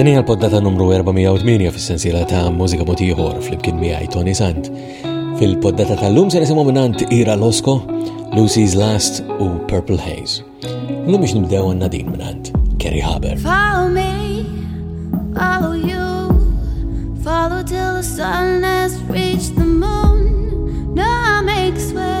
Din hija l-poddata numru 408 fis-sensiela ta' mużika motiħor fl-imkien miegħi Tony Sant. Fil-poddata tal-lum se nisimgħu minant Ira Losco, Lucy's Last u Purple Haze. Lum biex nibdew għandna din minant Kerry Haber. Follow me, follow you, follow till the sun has reached the moon. No, I make way.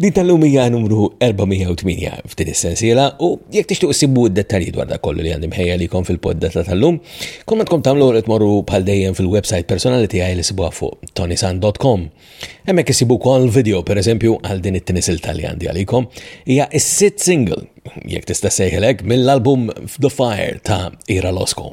Din tal-lum hija numru 408 f'din is-sensiela u jekk tixtiequ ssibu d-dettalji dwar dak kollu li għandi mħejja likom fil-poddata tal-lum, kull ma tkom tagħmlu qed morru bħal dejjem fil-website personali tiegħi li sibuha fuq tonisan.com. Hemmhekk isibu wkoll video pereżempju għal din it-tinisilta li għandi għalikom hija s-sit single jekk tista' sejħilek mill-album The Fire ta' Ira Losko.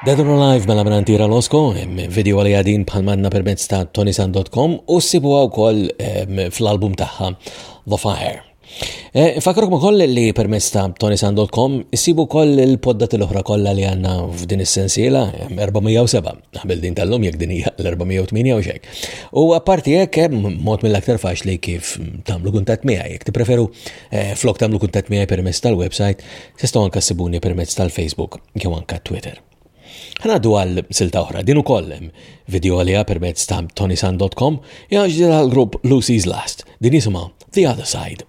Dead or Alive mela minn Antira Losko, hemm video li għadin bħal manna permezz ta' tonisan.com u sibuha wkoll ehm, fl-album tagħha The Fire. Eh, Fakrok ma koll li permess ta' tonisan.com issibu koll il-podda tal oħra kolla li għanna f'din is-sensiela 407 għabel din tal-lum jek din hija l-408 u xek. U apparti jek mod mill-aktar faċli kif tamlu kuntat miegħi jek tippreferu Eh, flok tamlu kuntat miegħi permezz tal-website, tistgħu anke ssibuni permezz tal-Facebook jew anke Twitter. Ħanaddu għal silta oħra, din ukoll video għaliha permezz ta' tonisan.com jgħax din għal-grupp Lucy's Last, din jisimha The Other Side.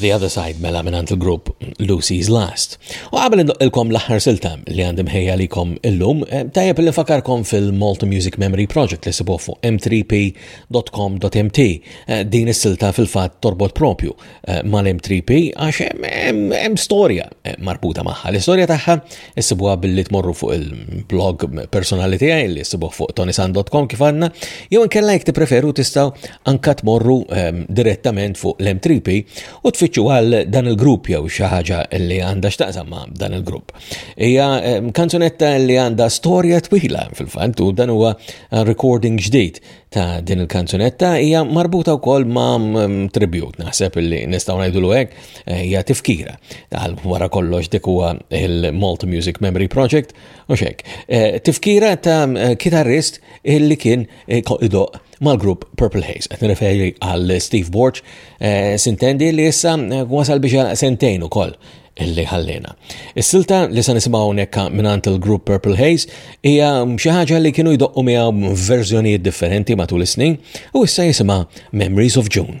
The Other Side mela minant il-grupp Lucy's Last. U għabel il-kom l-aħħar silta li għandim ħejja li kom il-lum, eh, tajab li fakarkom fil-Malta Music Memory Project li sibuħ fuq m3p.com.mt. Eh, din is-silta fil-fat torbot propju Eh, mal-M3P għax hemm storja eh, marbuta magħha. L-istorja tagħha issibuha billi tmorru fuq il-blog personali tiegħi li issibuh fuq tonisan.com kif għandna, jew inkella jekk tippreferu tistgħu anka tmorru ehm, direttament fuq l-M3P u tfittxu għal dan il-grupp jew xi ħaġa li għandha x'taqsam ma' dan il-grupp. Hija ehm, kanzunetta li għandha storja twila fil-fatt u dan huwa recording ġdid ta' din il-kanzunetta hija marbuta wkoll ma' mm, tribut, naħseb li nistgħu ngħidulu hekk eh, hija tifkira. Għal wara kollox dik huwa il-Malt Music Memory Project u xek. Eh, tifkira ta' eh, kitarrist li kien idoq mal-grupp Purple Haze. Qed nirreferi għal Steve Borch, sintendi li issa wasal biex sentejn ukoll illi ħallina. Is-silta li se nisimgħu hawnhekk mingħand il-grupp Purple Haze hija xi ħaġa li kienu jdoqqu miegħu verżjonijiet differenti matul is-snin u issa jisimha Memories of June.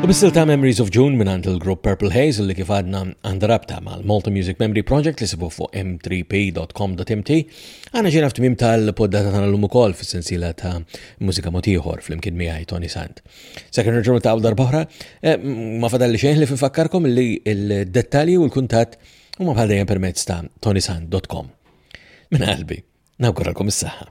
U bissil ta' Memories of June minn għand il-grupp Purple Haze li kif għadna għandha rabta mal-Malta Music Memory Project li sibu fuq m3p.com.mt għana ġena f'tmim tal-poddata tagħna l-lum ukoll fis-sensiela ta' mużika motiħor fl-imkien miegħi Tony Sant. Sakemm nerġgħu ta' darbohra, eh, ma fadalli xejn li fifakkarkom li l-dettalji u l-kuntatt huma bħal dejjem permezz ta' tonysant.com. Minn qalbi, nawguralkom is-saħħa.